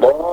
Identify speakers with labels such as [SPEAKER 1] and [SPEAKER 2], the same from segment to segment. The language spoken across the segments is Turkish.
[SPEAKER 1] Lord.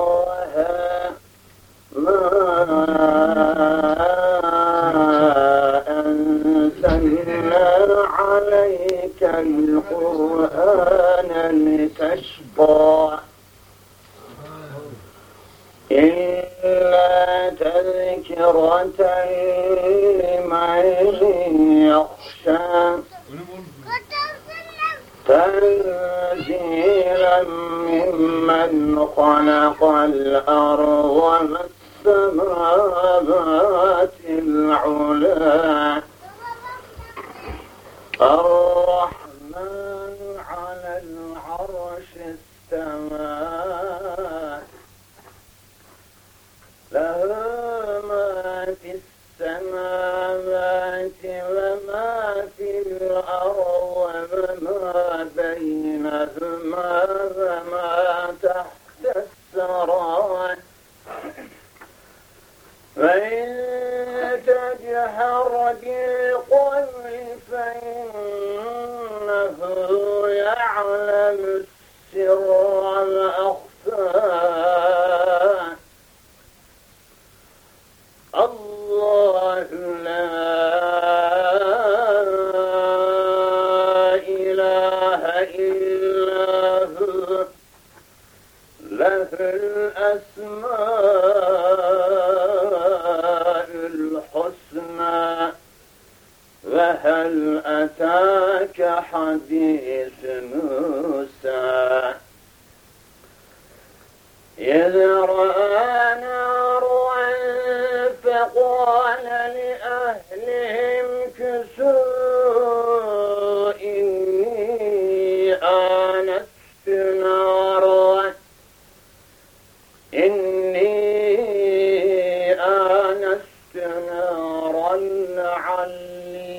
[SPEAKER 1] نارا إني آنست نارا لعلي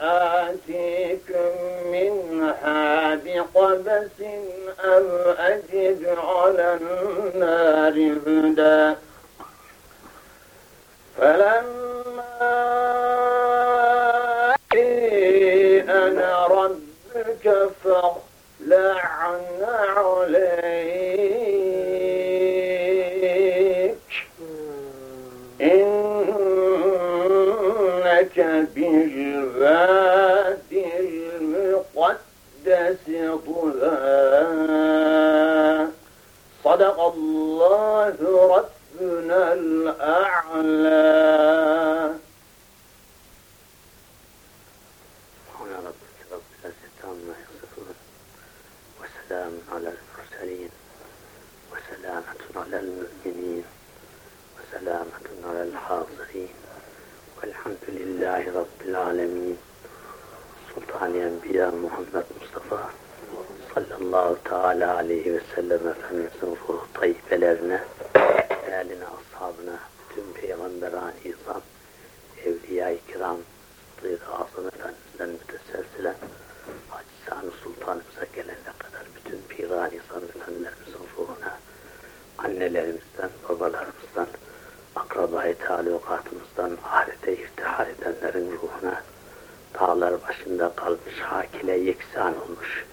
[SPEAKER 1] آتيكم منها بقبس أو أجد على النار هدى فلما أنا ربك فاخلع عليك. إنك بالوادي المقدس طغى صدق الله ربنا الأعلى.
[SPEAKER 2] والسلام على المرسلين وسلامة على المؤمنين وسلامة على الحاضرين والحمد لله رب العالمين سلطان الأنبياء محمد مصطفى صلى الله تعالى عليه وسلم فمن فوق طيب لنا أهلنا أصحابنا tüm peygamberan izan, أولياء الكرام kiram, sıdır-ı azametlerinden müteselsilen, عن السلطان gelene kadar. Bütün piran izam efendilerimizin ruhuna, annelerimizden, babalarımızdan, akrabayı talukatımızdan, ahirete iftihar edenlerin ruhuna, dağlar başında kalmış, hakile yeksan olmuş,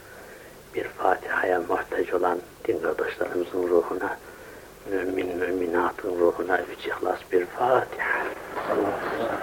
[SPEAKER 2] bir Fatiha'ya muhtaç olan din kardeşlerimizin ruhuna, mümin müminatın ruhuna üç ihlas bir Fatiha. Estaizu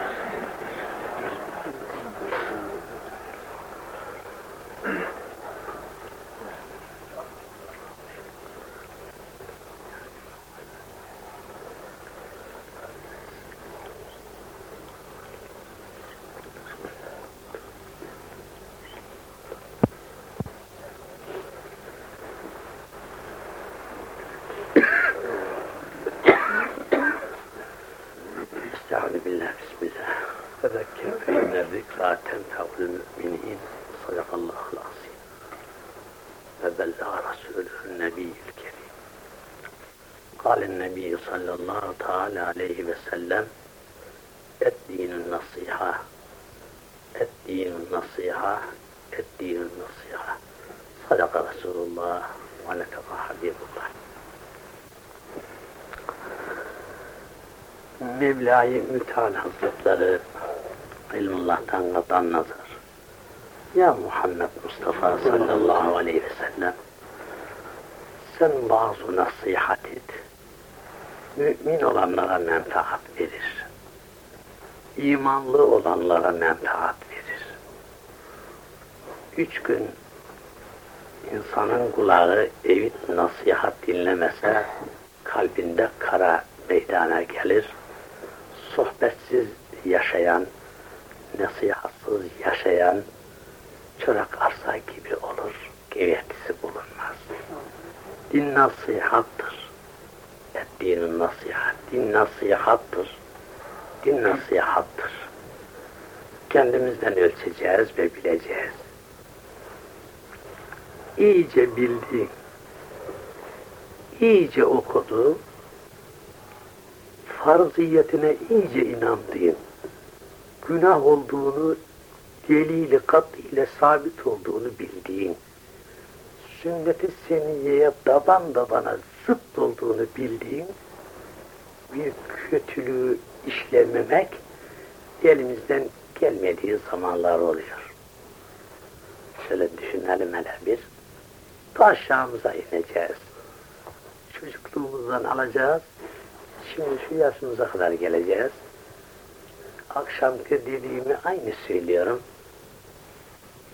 [SPEAKER 2] Mevla-i Müteal Hazretleri ilmullah'tan katan nazar. Ya Muhammed Mustafa sallallahu aleyhi ve sellem sen bazı nasihat et. Mümin olanlara menfaat verir. İmanlı olanlara menfaat verir. Üç gün insanın kulağı evit nasihat dinlemese kalbinde kara meydana gelir. Sohbetsiz yaşayan, nasihatsız yaşayan çorak arsa gibi olur. Gevetisi bulunmaz. Din nasihattır. Dinin nasihat. Din nasihattır. Din nasihattır. Kendimizden ölçeceğiz ve bileceğiz. İyice bildi, iyice okudu, farziyetine iyice inandığın, günah olduğunu delili kat ile sabit olduğunu bildiğin, sünnet-i seniyeye daban dabana zıt olduğunu bildiğin bir kötülüğü işlememek elimizden gelmediği zamanlar oluyor. Şöyle düşünelim hele bir. Aşağımıza ineceğiz. Çocukluğumuzdan alacağız. Şimdi şu yaşımıza kadar geleceğiz. Akşamki dediğimi aynı söylüyorum.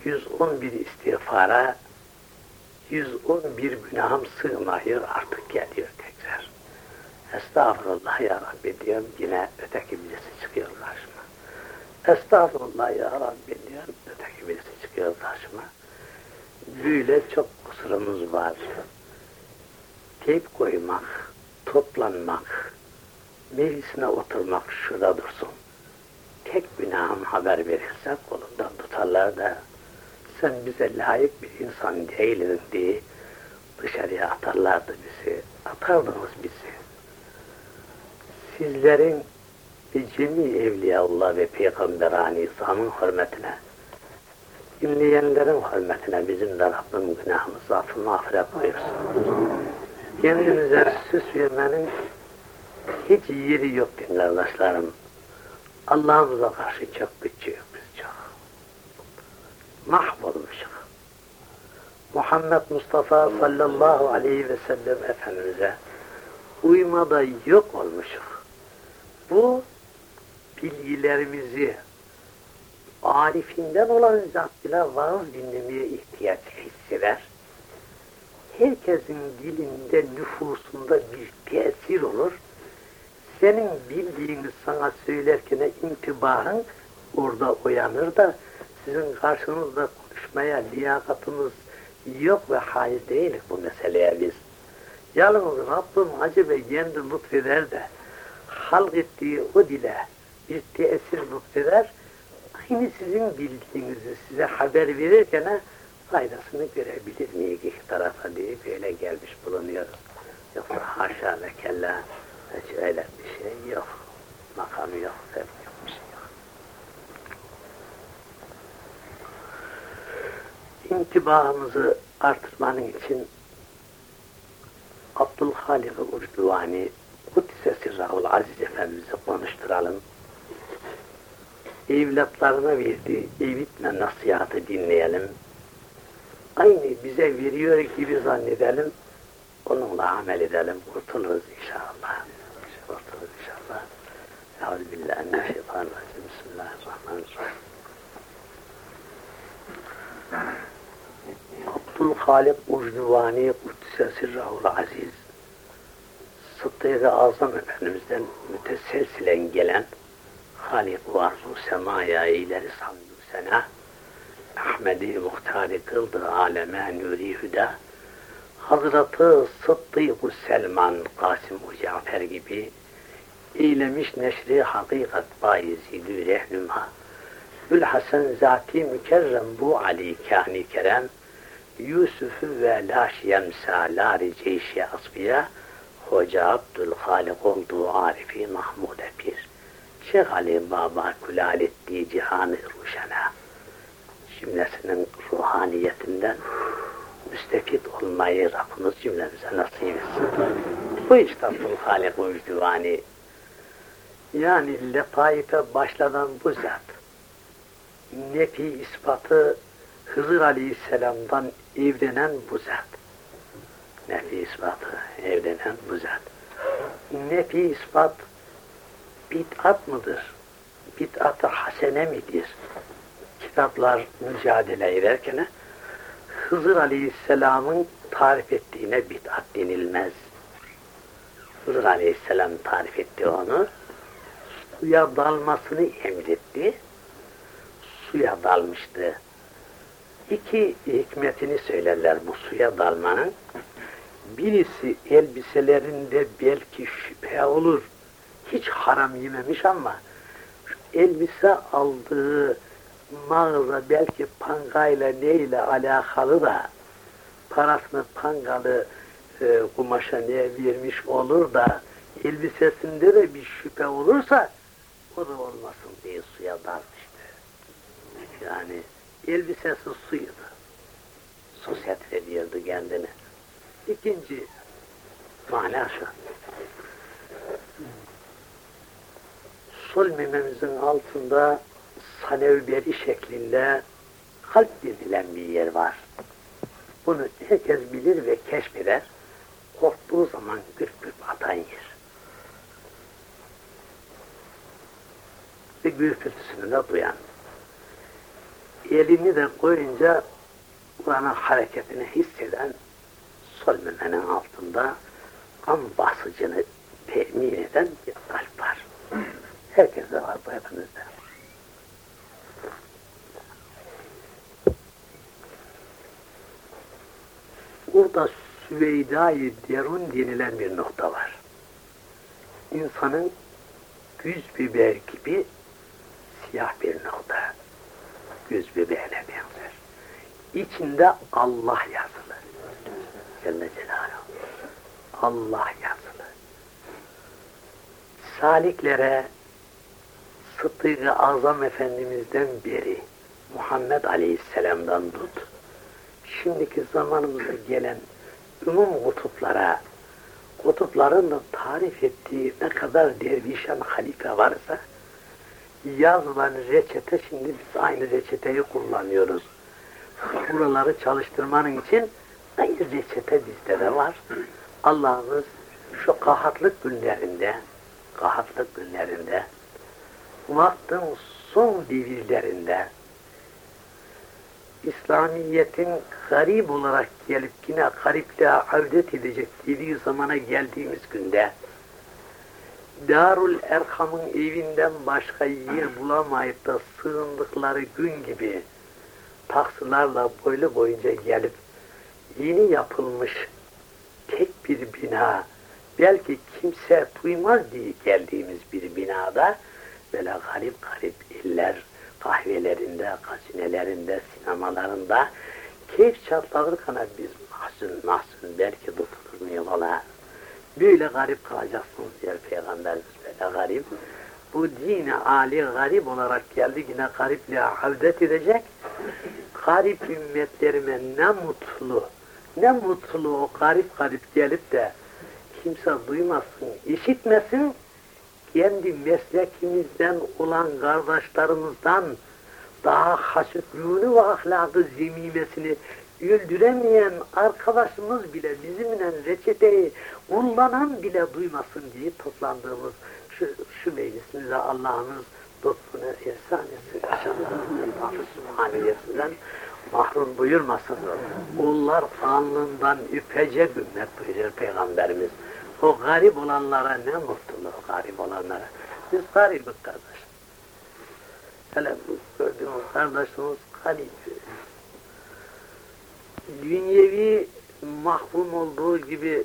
[SPEAKER 2] 111 istiğfara 111 günahım sığmıyor artık geliyor tekrar. Estağfurullah ya Rabbi diyorum yine öteki birisi çıkıyor karşıma. Estağfurullah ya Rabbi diyorum öteki birisi çıkıyor karşıma. Böyle çok kusurumuz var. Teyp koymak, toplanmak, meclisine oturmak şurada dursun. Tek günahım haber verirse kolundan tutarlar da sen bize layık bir insan değildin diye dışarıya atarlardı bizi. Atardınız bizi. Sizlerin ve cemi evliyaullah ve peygamberani İsa'nın hürmetine dinleyenlerin hürmetine bizim de Rabbim günahımızı affı mağfiret buyursun. Kendimize süs vermenin hiç yeri yok kardeşlerim. Allah'ımıza karşı çok küçüğüz biz çok. Mahvolmuşuz. Muhammed Mustafa sallallahu aleyhi ve sellem Efendimiz'e uymada yok olmuşuz. Bu bilgilerimizi arifinden olan zat bile vaaz dinlemeye ihtiyaç hisseder. Herkesin dilinde, nüfusunda bir tesir olur. Senin bildiğini sana söylerken intibarın orada uyanır da sizin karşınızda konuşmaya liyakatımız yok ve hayır değiliz bu meseleye biz. Yalnız Rabbim acaba kendi lütfeder de halk ettiği o dile bir tesir lütfeder aynı sizin bildiğinizi size haber verirken faydasını görebilir miyiz iki tarafa diye böyle gelmiş bulunuyoruz. Yoksa haşa ve kella hiç öyle bir şey yok. Makamı yok, sevk yok, bir şey yok. İntibahımızı artırmanın için Abdülhalik-i Urduvani Kudüs'e Sirrahul Aziz Efendimiz'i konuşturalım evlatlarına verdiği eğitme nasihatı dinleyelim. Aynı bize veriyor gibi zannedelim. Onunla amel edelim. Kurtuluruz inşallah. Euzubillahimineşşeytanirracim. Bismillahirrahmanirrahim. Abdülhalik Ucduvani Kuddise Sirrahul Aziz Sıddık-ı Azam Efendimiz'den müteselsilen gelen Halik-u arzu semaya ileri sandu sena Ahmedi muhtari kıldı aleme nuri hüda Hazreti Sıddık-ı Selman Kasım-ı Cafer gibi eylemiş neşri hakikat bayizidü rehnuma Gülhasen zati mükerrem bu Ali kâni kerem Yusuf'u ve laşiyemsa lari ceyşi asbiya Hoca Abdülhalik olduğu arifi Mahmud Pir. Şeyh Ali Baba külal ettiği cihanı ruşena. Cümlesinin ruhaniyetinden müstefit olmayı Rabbimiz cümlemize nasip etsin. Bu işte Halik Ucduvani yani letaife başladan bu zat nefi ispatı Hızır Aleyhisselam'dan evlenen bu zat Nefi ispatı evlenen bu zat. Nefi ispat bid'at mıdır? Bid'at-ı hasene midir? Kitaplar mücadele ederken Hızır Aleyhisselam'ın tarif ettiğine bid'at denilmez. Hızır Aleyhisselam tarif etti onu. Suya dalmasını emretti. Suya dalmıştı. İki hikmetini söylerler bu suya dalmanın. Birisi elbiselerinde belki şüphe olur. Hiç haram yememiş ama elbise aldığı mağaza belki pangayla neyle alakalı da parasını pangalı e, kumaşa neye vermiş olur da elbisesinde de bir şüphe olursa o olmasın diye suya dalmıştı. Yani elbisesi suydu. Su setrediyordu kendini. İkinci mana şu. Sol mememizin altında sanevberi şeklinde kalp denilen bir yer var. Bunu herkes bilir ve keşfeder. Korktuğu zaman gırp gırp atan yer. Ve gürültüsünü de duyan. Elini de koyunca buranın hareketini hisseden sol memenin altında kan basıcını temin eden bir kalp var. Herkeste var bu hepimizde. Burada Süveyda-i Derun denilen bir nokta var. İnsanın güz biber gibi siyah bir nokta. Güz biberine benzer. İçinde Allah yazılı. Celle Celaluhu. Allah yazılı. Saliklere Sıddık-ı Azam Efendimiz'den beri Muhammed Aleyhisselam'dan tut, şimdiki zamanımızda gelen umum kutuplara, kutupların da tarif ettiği ne kadar dervişan halife varsa, yazılan reçete şimdi biz aynı reçeteyi kullanıyoruz. Buraları çalıştırmanın için aynı reçete bizde de var. Allah'ımız şu kahatlık günlerinde, kahatlık günlerinde, vaktin son devirlerinde, İslamiyet'in garip olarak gelip yine garipliğe avdet edecek dediği zamana geldiğimiz günde Darul Erkam'ın evinden başka yer bulamayıp da sığındıkları gün gibi taksılarla boylu boyunca gelip yeni yapılmış tek bir bina belki kimse duymaz diye geldiğimiz bir binada böyle garip garip iller kahvelerinde, kazinelerinde, sinemalarında keyif çatlatırken biz mahzun mahzun belki tutulur muyum ola. Böyle garip kalacaksınız diyor Peygamberimiz böyle garip. Bu dine Ali garip olarak geldi yine garipliğe havdet edecek. Garip ümmetlerime ne mutlu, ne mutlu o garip garip gelip de kimse duymasın, işitmesin, kendi meslekimizden olan kardeşlerimizden daha haşıklığını ve ahlakı zemimesini öldüremeyen arkadaşımız bile bizimle reçeteyi kullanan bile duymasın diye toplandığımız şu, şu meclisimize Allah'ımız lütfunu ihsan etsin. Subhaniyesinden mahrum buyurmasın. Onlar alnından üpecek ümmet buyuruyor Peygamberimiz. O garip olanlara ne mutlu o garip olanlara. Biz garibiz kardeş. Hele gördüğümüz kardeşimiz garip. Dünyevi mahrum olduğu gibi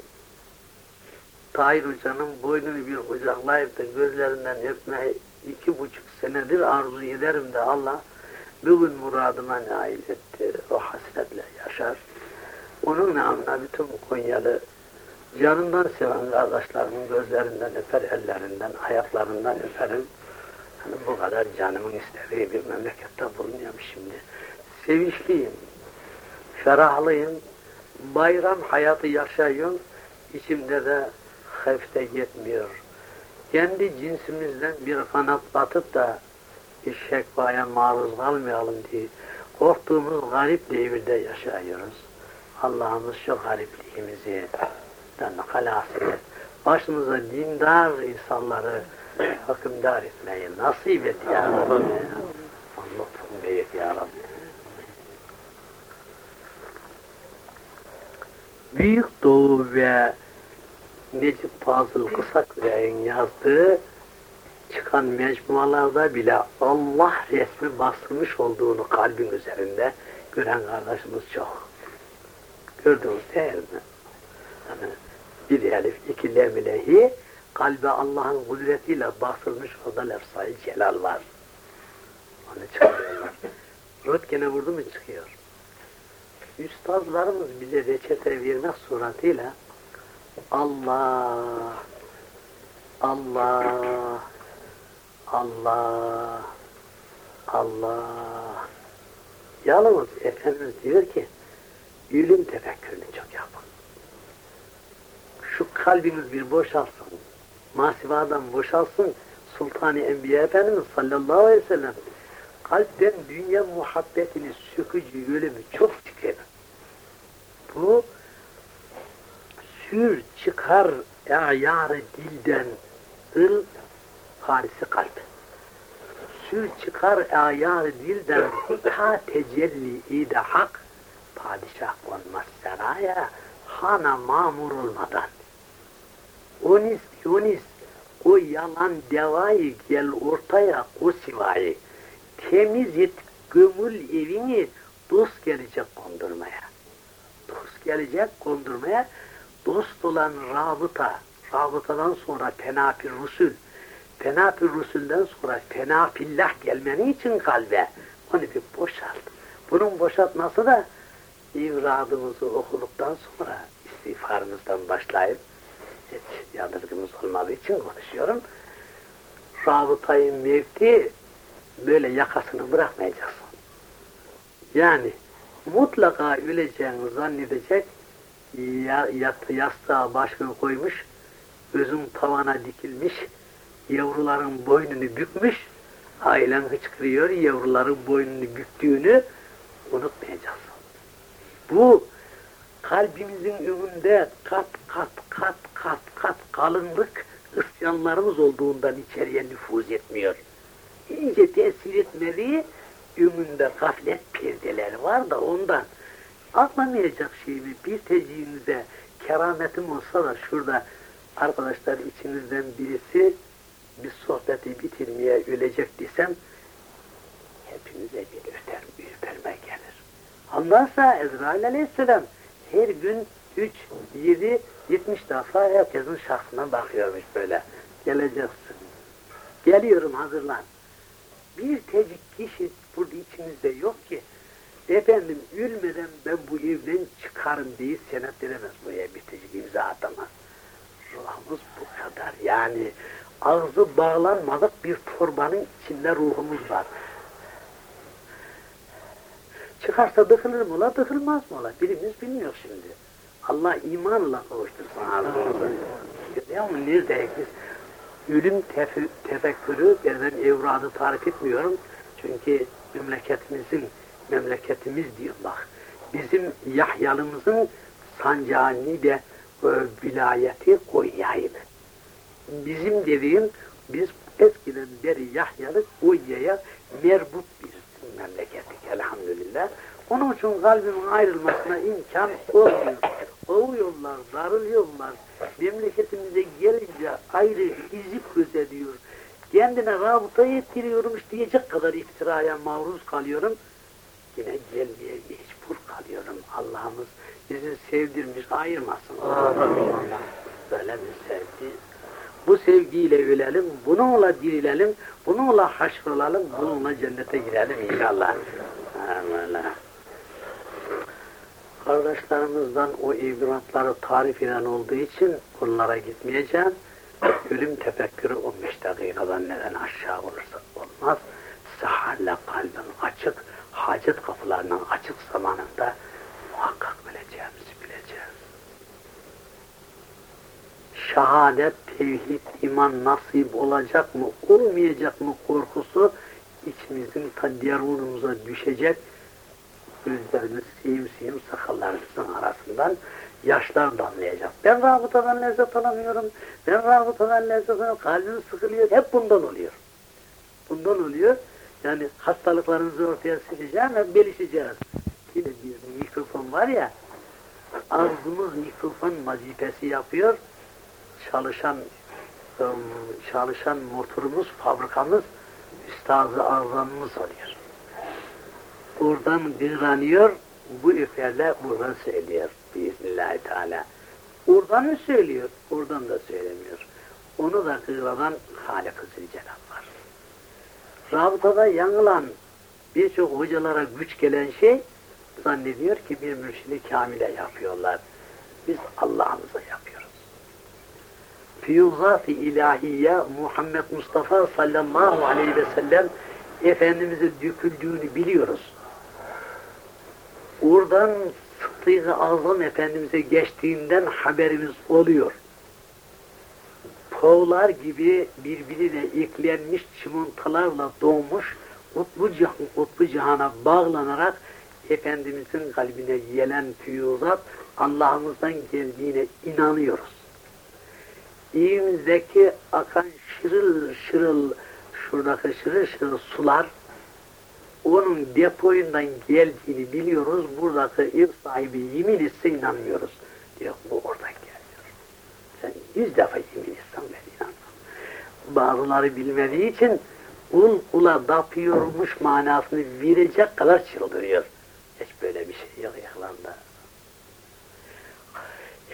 [SPEAKER 2] Tahir Hoca'nın boynunu bir kucaklayıp da gözlerinden öpmeyi iki buçuk senedir arzu ederim de Allah bugün muradıma nail etti. O hasretle yaşar. Onun namına bütün Konyalı Canından seven kardeşlerimin gözlerinden öper, ellerinden, ayaklarından öperim. Hani bu kadar canımın istediği bir memlekette bulunuyorum şimdi. Sevinçliyim, ferahlıyım, bayram hayatı yaşayıyorum, içimde de hefte yetmiyor. Kendi cinsimizden bir kanat batıp da bir şekvaya maruz kalmayalım diye korktuğumuz garip devirde yaşıyoruz. Allah'ımız şu garipliğimizi halas et. Başımıza dindar insanları hükümdar etmeyi nasip et ya Rabbi. Lütfun büyük ya Rabbi. Büyük Doğu ve Necip Fazıl Kısaküre'nin yazdığı çıkan mecmualarda bile Allah resmi basılmış olduğunu kalbin üzerinde gören kardeşimiz çok. Gördünüz değil mi? Yani bir elif, iki lemilehi kalbe Allah'ın kudretiyle basılmış orada lefzayı celal var. Onu çıkarıyorlar. Röntgene vurdu mu çıkıyor. Üstazlarımız bize reçete vermek suratıyla Allah, Allah, Allah, Allah. Yalnız Efendimiz diyor ki, ölüm tefekkürünü çok yapın. Şu kalbiniz bir boşalsın, masivadan boşalsın, Sultan-ı Enbiya Efendimiz sallallahu aleyhi ve sellem kalpten dünya muhabbetini sökücü ölümü çok çıkar. Bu sür çıkar ayarı dilden ıl harisi kalp. Sür çıkar ayarı dilden ta tecelli ide hak padişah olmaz saraya hana mamur olmadan. Onis yonis o yalan devayı gel ortaya o sivayı temiz et gömül evini dost gelecek kondurmaya. Gelecek kondurmaya dost olan rabıta, rabıtadan sonra penafir rusul, penafir rusulden sonra penafillah gelmeni için kalbe onu bir boşalt. Bunun boşaltması da ivradımızı okuduktan sonra istiğfarımızdan başlayıp hiç yadırgımız olmadığı için konuşuyorum. Rabıtayı mevki böyle yakasını bırakmayacaksın. Yani mutlaka öleceğini zannedecek ya, yat, yastığa başını koymuş, gözün tavana dikilmiş, yavruların boynunu bükmüş, ailen hıçkırıyor, yavruların boynunu büktüğünü unutmayacaksın. Bu kalbimizin önünde kat kat kat kat kat kalınlık isyanlarımız olduğundan içeriye nüfuz etmiyor. İyice tesir etmediği önünde gaflet perdeleri var da ondan anlamayacak şeyimi bir teciğinize kerametim olsa da şurada arkadaşlar içinizden birisi bir sohbeti bitirmeye ölecek desem hepinize bir ürper, ürperme gelir. Ondansa Ezrail aleyhisselam her gün 3, 7, 70 defa herkesin şahsına bakıyormuş böyle. Geleceksin. Geliyorum hazırlan. Bir tecik kişi burada içinizde yok ki efendim ülmeden ben bu evden çıkarım diye senet veremez buraya bir tecik imza atamaz. Ruhumuz bu kadar yani ağzı bağlanmadık bir torbanın içinde ruhumuz var. Çıkarsa dıkılır mı ola, dıkılmaz mı ola? Birimiz bilmiyor şimdi. Allah imanla kavuştursun ağzımızı. Ya neredeyiz biz? Ölüm tef tefekkürü, ben evradı tarif etmiyorum. Çünkü memleketimizin, memleketimiz diyor bak. Bizim Yahyalımızın sancağını de e, vilayeti Konya'ydı. Bizim dediğim, biz eskiden beri Yahyalı Konya'ya merbut bir memlekettik elhamdülillah. Onun için kalbimin ayrılmasına imkan olmuyor. Kovuyorlar, darılıyorlar. Memleketimize gelince ayrı izip gözediyor. Kendine rabıta ettiriyormuş diyecek kadar iftiraya maruz kalıyorum. Yine gelmeye mecbur kalıyorum. Allah'ımız bizi sevdirmiş, ayırmasın. Böyle bir sevgi. Bu sevgiyle ölelim, bununla dirilelim, bununla haşrolalım, bununla cennete girelim inşallah. Amin. Kardeşlerimizden o ibratları tarif eden olduğu için onlara gitmeyeceğim. Ölüm tefekkürü 15 dakikadan neden aşağı olursa olmaz. Sahalle kalbin açık, hacet kapılarının açık zamanında muhakkak bileceğimizi bileceğiz. Şehadet, tevhid, iman nasip olacak mı, olmayacak mı korkusu içimizin ta düşecek gözleriniz siyim siyim sakallarınızın arasından yaşlar damlayacak. Ben rabıtadan lezzet alamıyorum. Ben rabıtadan lezzet alamıyorum. Kalbim sıkılıyor. Hep bundan oluyor. Bundan oluyor. Yani hastalıklarınızı ortaya sileceğim ve belişeceğiz. Yine bir mikrofon var ya, ağzımız mikrofon vazifesi yapıyor. Çalışan ım, çalışan motorumuz, fabrikamız, üstazı azamımız oluyor. Oradan gırlanıyor, bu üferle buradan söylüyor biiznillahü teala. Oradan mı söylüyor? Oradan da söylemiyor. Onu da gırladan Halik-ı Zülcelal var. Rabıtada yanılan birçok hocalara güç gelen şey zannediyor ki bir mürşidi kamile yapıyorlar. Biz Allah'ımıza yapıyoruz. Fiyuzat-ı ilahiye Muhammed Mustafa sallallahu aleyhi ve sellem Efendimiz'e döküldüğünü biliyoruz. Oradan Sıddık-ı Azam Efendimiz'e geçtiğinden haberimiz oluyor. Kovlar gibi birbiriyle eklenmiş çimontalarla doğmuş kutbu, cihan, kutbu cihana bağlanarak Efendimizin kalbine gelen füyuzat Allah'ımızdan geldiğine inanıyoruz. İyimizdeki akan şırıl şırıl şuradaki şırıl şırıl sular onun depoyundan geldiğini biliyoruz. Buradaki ev sahibi yemin etse inanmıyoruz. Diyor bu oradan geliyor. Sen yüz defa yemin etsen ben inanmam. Bazıları bilmediği için kul kula dapıyormuş manasını verecek kadar çıldırıyor. Hiç böyle bir şey yok yaklanda.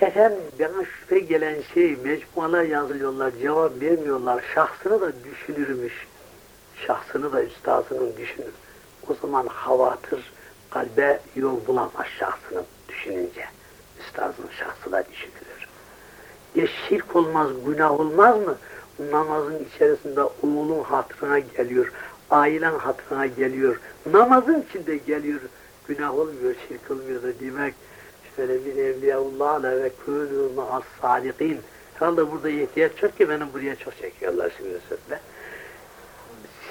[SPEAKER 2] Efendim bana şüphe gelen şey mecmualar yazılıyorlar, cevap vermiyorlar. Şahsını da düşünürmüş. Şahsını da üstazının düşünür. O zaman havatır kalbe yol bulamaz şahsını düşününce. Üstazın şahsı da düşünülür. Ya şirk olmaz, günah olmaz mı? Namazın içerisinde oğlun hatırına geliyor, ailen hatırına geliyor, namazın içinde geliyor, günah olmuyor, şirk olmuyor da demek şöyle bir evliyaullahla ve kûnû ma'as sadiqin. Herhalde burada ihtiyaç çok ki benim buraya çok çekiyorlar şimdi sözle.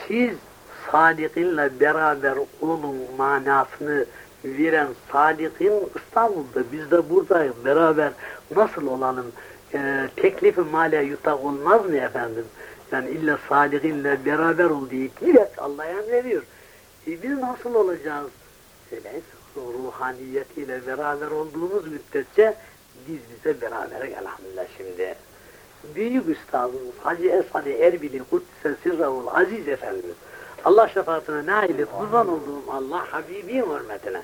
[SPEAKER 2] Siz sadikinle beraber olun manasını veren sadikin İstanbul'da, biz de buradayız beraber nasıl olalım? Ee, teklifi male yutak olmaz mı efendim? Yani illa sadikinle beraber ol diye direkt Allah'a emrediyor. E biz nasıl olacağız? Öyle ruhaniyetiyle beraber olduğumuz müddetçe biz bize beraber elhamdülillah şimdi. Büyük üstadımız Hacı Esad-ı Erbili Kuddise Sirrahul Aziz Efendimiz Allah şefaatine nail et, kurban olduğum Allah Habibim hürmetine.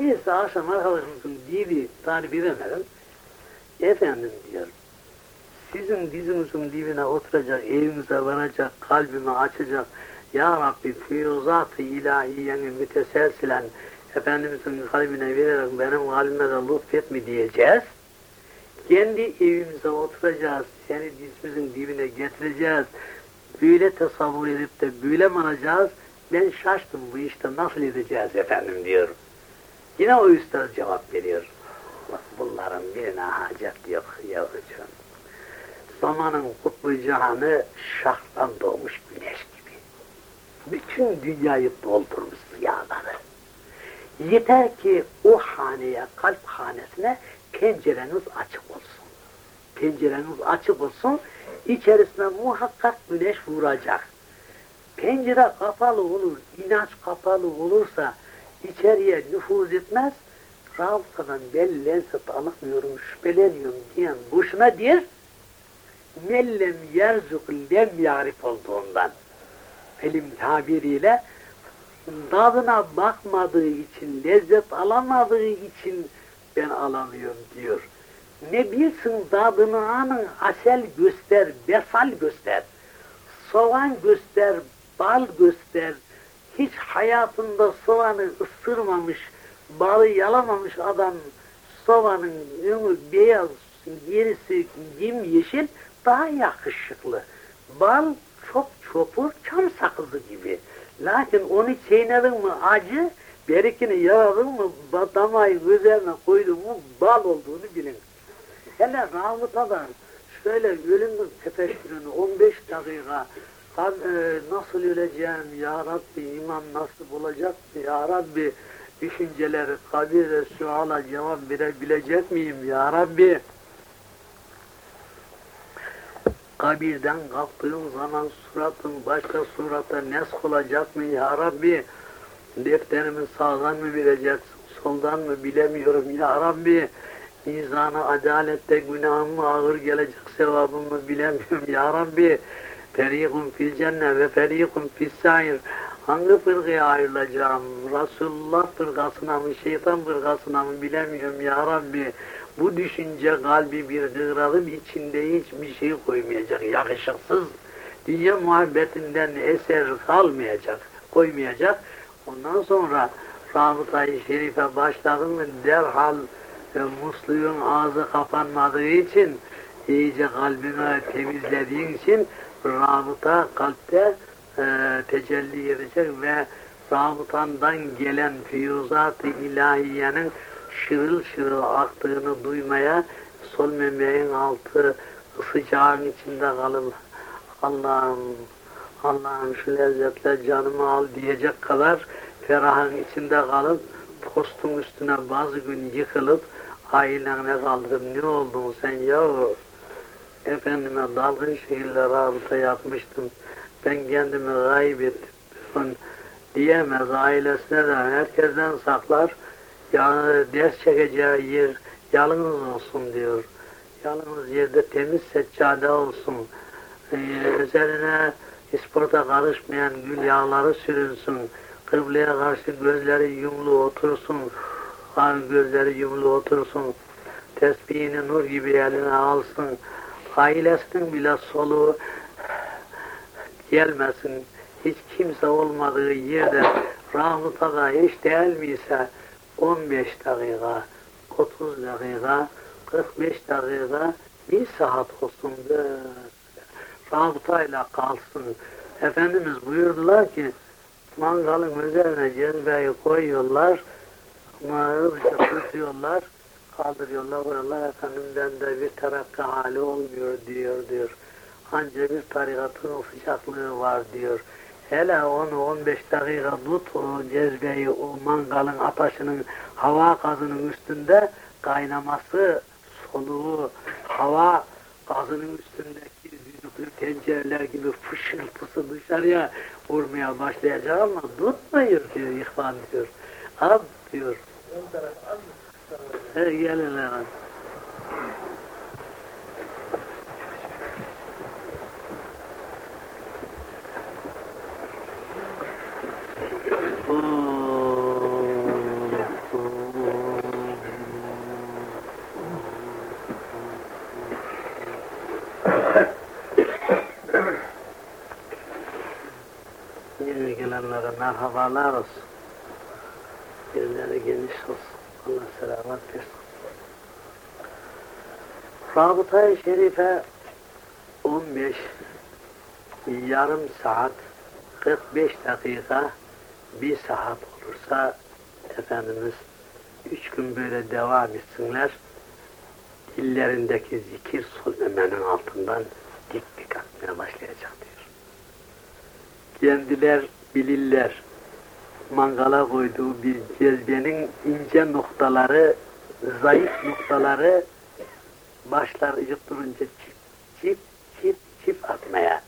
[SPEAKER 2] Neyse akşam arkadaşımızın dibi tarif edemedim. Efendim diyor, sizin dizinizin dibine oturacak, evimize varacak, kalbimi açacak, Ya Rabbi füyuzat-ı ilahiyenin müteselsilen Efendimizin kalbine vererek benim kalbime de lütfet mi diyeceğiz. Kendi evimize oturacağız, seni dizimizin dibine getireceğiz, böyle tasavvur edip de böyle mi alacağız? Ben şaştım bu işte nasıl edeceğiz efendim diyor. Yine o üstad cevap veriyor. Bak bunların birine hacet yok yavrucuğum. Zamanın kutbu cihanı şahtan doğmuş güneş gibi. Bütün dünyayı doldurmuş ziyaları. Yeter ki o haneye, kalp hanesine pencereniz açık olsun. Pencereniz açık olsun, içerisine muhakkak güneş vuracak. Pencere kapalı olur, inanç kapalı olursa içeriye nüfuz etmez, rabıtadan ben lezzet alamıyorum, şüpheleniyorum diyen boşuna der, mellem yerzuk lem yarif olduğundan. Elim tabiriyle tadına bakmadığı için, lezzet alamadığı için ben alamıyorum diyor. Ne bilsin tadını anın asel göster, besal göster, soğan göster, bal göster. Hiç hayatında soğanı ısırmamış, balı yalamamış adam soğanın önü beyaz, gerisi yeşil daha yakışıklı. Bal çok çopur, çam sakızı gibi. Lakin onu çiğnedin mi acı, berikini yaradın mı damayı üzerine koydun mu bal olduğunu bilin. Hele rabıtadan şöyle ölümün tefekkürünü 15 dakika Abi, e, nasıl öleceğim ya Rabbi, iman nasıl olacak ya Rabbi, düşünceleri kabire suala cevap verebilecek miyim ya Rabbi? Kabirden kalktığım zaman suratın başka surata nesk olacak mı ya Rabbi? Defterimi sağdan mı vereceksin, soldan mı bilemiyorum ya Rabbi. Mizana adalette günahım mı ağır gelecek sevabımı bilemiyorum ya Rabbi. Ferikun fil cennet ve ferikun fil sair. Hangi fırkaya ayrılacağım? Resulullah fırkasına mı, şeytan fırkasına mı bilemiyorum ya Rabbi. Bu düşünce kalbi bir gıralım içinde hiçbir şey koymayacak. Yakışıksız. Dünya muhabbetinden eser kalmayacak, koymayacak. Ondan sonra Rabıta-i Şerife başladın mı derhal e, musluğun ağzı kapanmadığı için iyice kalbini temizlediğin için rabıta kalpte e, tecelli edecek ve rabıtandan gelen füyuzat-ı ilahiyenin şırıl şırıl aktığını duymaya sol memeğin altı sıcağın içinde kalıp Allah'ım Allah'ım şu lezzetle canımı al diyecek kadar ferahın içinde kalıp postun üstüne bazı gün yıkılıp ailene kaldırıp ne oldun sen yahu? Efendime dalgın şehirle rabıta yapmıştım ben kendimi kaybettim. Ben diyemez ailesine de herkesten saklar. Yani ders çekeceği yer yalnız olsun diyor. Yalnız yerde temiz seccade olsun. Ee, üzerine isporta karışmayan gül yağları sürünsün. Kıbleye karşı gözleri yumlu otursun Kan gözleri yumlu otursun. Tesbihini nur gibi eline alsın. Ailesinin bile soluğu gelmesin. Hiç kimse olmadığı yerde rahmıta hiç değil miyse 15 dakika 30 dakika 45 dakika bir saat olsun böyle rabıtayla kalsın. Efendimiz buyurdular ki mangalın üzerine cezbeyi koyuyorlar hızlıca tutuyorlar kaldırıyorlar oralar efendimden de bir terakki hali olmuyor diyor diyor. Ancak bir tarikatın sıcaklığı var diyor. Hele onu 15 dakika tut o cezbeyi o mangalın ateşinin hava gazının üstünde kaynaması soluğu hava gazının üstündeki düdüklü tencereler gibi fışıltısı dışarıya vurmaya başlayacak ama tutmuyor diyor ihvan diyor. Ab diyor. إيه قال لنا Allah selamet versin. Rabıta-i Şerife 15 yarım saat 45 dakika bir saat olursa Efendimiz üç gün böyle devam etsinler dillerindeki zikir sol memenin altından dik dik akmaya başlayacak diyor. Kendiler bilirler mangala koyduğu bir cezbenin ince noktaları, zayıf noktaları başlar yutturunca çift çift çift çift atmaya.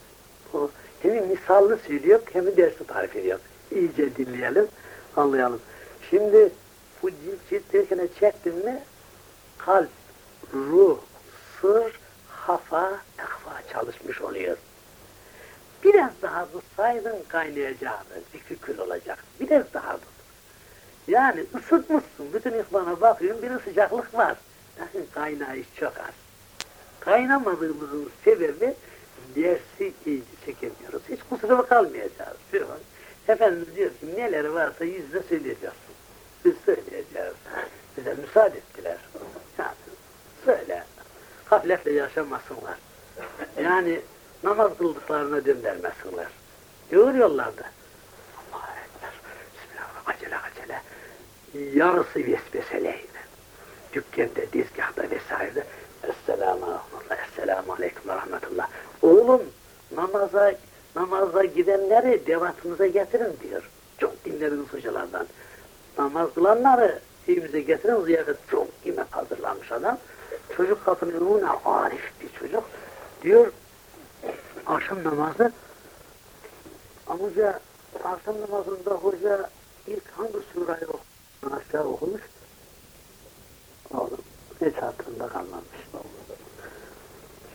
[SPEAKER 2] Bu hem misalını söylüyor hem dersi tarif ediyor. İyice dinleyelim, anlayalım. Şimdi bu çift çift derken çektin mi kalp, ruh, sır, hafa, takva çalışmış oluyor. Biraz daha tutsaydın kaynayacağını, zikri olacak. Biraz daha tut. Yani ısıtmışsın, bütün ihvana bakıyorsun, bir sıcaklık var. Lakin kaynayış çok az. Kaynamadığımızın sebebi dersi iyice çekemiyoruz. Hiç kusura kalmayacağız. Şu an Efendimiz diyor ki neleri varsa yüzde söyleyeceksin. Biz söyleyeceğiz. Bize müsaade ettiler. Yani söyle. Gafletle yaşamasınlar. Yani namaz kıldıklarına döndürmesinler. Diyor yollarda. Allah'a ekber. Bismillah. Acele acele. Yarısı vesveseleydi. Dükkanda, dizgahta vesaire. Esselamu aleykum, esselamu aleyküm rahmetullah. Oğlum namaza namaza gidenleri devatınıza getirin diyor. Çok dinleriniz hocalardan. Namaz kılanları evimize getirin ziyafet çok yemek hazırlanmış adam. Çocuk kapının önüne arif bir çocuk. Diyor akşam namazı amca akşam namazında hoca ilk hangi sureyi oku- aşağı okumuş? Oğlum hiç hatırında kalmamış.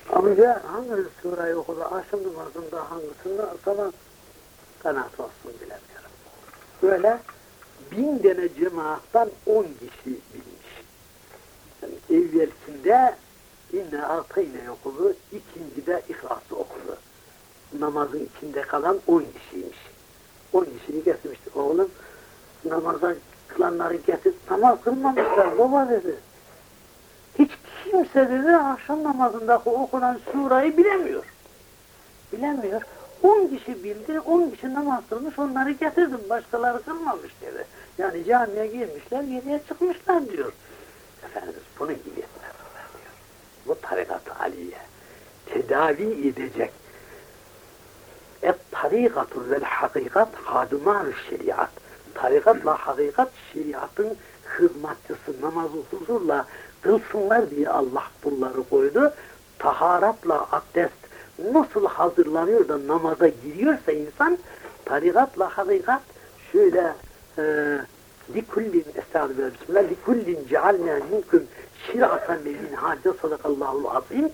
[SPEAKER 2] Amca hangi sureyi okudu? Akşam namazında hangisinde sana kanaat olsun bilemiyorum. Böyle bin tane cemaattan on kişi bilmiş. Yani evvelkinde inne altayne okudu, ikincide okudu. Namazın içinde kalan on kişiymiş. On kişiyi getirmişti. Oğlum namaza kılanları getir. Namaz kılmamışlar baba dedi. Hiç kimse dedi akşam namazında okunan sureyi bilemiyor. Bilemiyor. On kişi bildi, on kişi namaz kılmış, onları getirdim, başkaları kılmamış dedi. Yani camiye girmişler, geriye çıkmışlar diyor. Efendimiz bunun gibi etmezler diyor. Bu tarikat-ı aliye tedavi edecek. Et tarikatu vel hakikat hadumar şeriat. Tarikatla hakikat şeriatın hizmetçisi namazı huzurla kılsınlar diye Allah bunları koydu. Taharatla abdest nasıl hazırlanıyor da namaza giriyorsa insan tarikatla hakikat şöyle e, likullin estağfirullah bismillah likullin cealna minkum şir'atan ve minhace sadakallahul azim